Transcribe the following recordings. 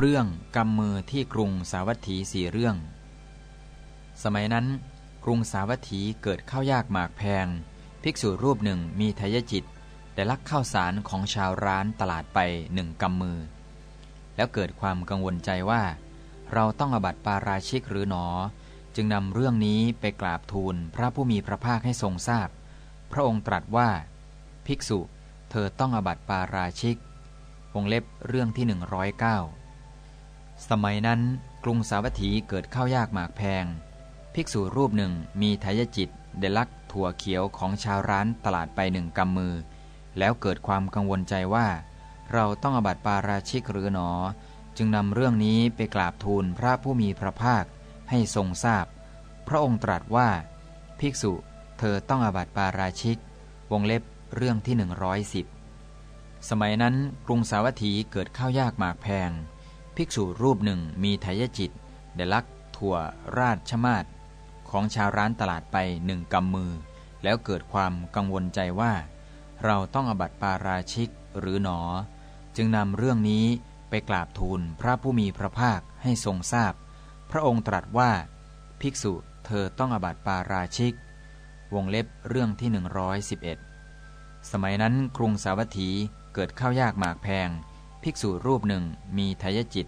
เรื่องกำมือที่กรุงสาวัตถีสี่เรื่อง สมัยนั้น กรุงสาวัตถีเกิดข้าวยากหมากแพง ภิกษุรูปหนึ่งมีทายจิตแต่ลักข้าวสารของชาวร้านตลาดไปหนึ่งกำมือ แล้วเกิดความกังวลใจว่า เราต้องอบัติปาราชิกหรือหนอ จึงนำเรื่องนี้ไปกราบทูลพระผู้มีพระภาคให้ทรงทราบพพระองค์ตรัสว่า ภิกษุ เธอต้องอบัติปาราชิกวงเล็บเรื่องที่ 109 สมัยนั้นกรุงสาวัตถีเกิดข้าวยากหมากแพง ภิกษุรูปหนึ่งมีทายจิตเดลักถั่วเขียวของชาวร้านตลาดไปหนึ่งกำมือ แล้วเกิดความกังวลใจว่า เราต้องอบัติปาราชิกหรือหนอ จึงนำเรื่องนี้ไปกราบทูลพระผู้มีพระภาคให้ทรงทราบพพระองค์ตรัสว่า ภิกษุเธอต้องอบัติปาราชิก วงเล็บเรื่องที่ 110 สมัยนั้นกรุงสาวัตถีเกิดข้าวยากหมากแพง ภิกษุรูปหนึ่งมีทายจิตเดลักถั่วราชมาศของชาวร้านตลาดไปหนึ่งกำมือ แล้วเกิดความกังวลใจว่า เราต้องอบัติปาราชิกหรือหนอ จึงนำเรื่องนี้ไปกราบทูลพระผู้มีพระภาคให้ทรงทราบพพระองค์ตรัสว่า ภิกษุเธอต้องอบัติปาราชิก วงเล็บเรื่องที่ 111 สมัยนั้นกรุงสาวัตถีเกิดข้าวยากหมากแพง ภิกษุรูปหนึ่งมีทายจิต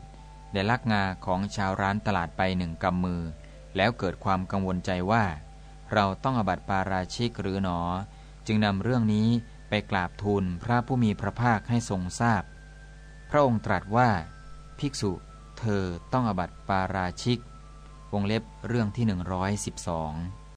ได้ลักงาของชาวร้านตลาดไปหนึ่งกำมือ แล้วเกิดความกังวลใจว่า เราต้องอบัติปาราชิกหรือหนอ จึงนำเรื่องนี้ไปกราบทูลพระผู้มีพระภาคให้ทรงทราบพพระองค์ตรัสว่า ภิกษุเธอต้องอบัติปาราชิก วงเล็บเรื่องที่ 112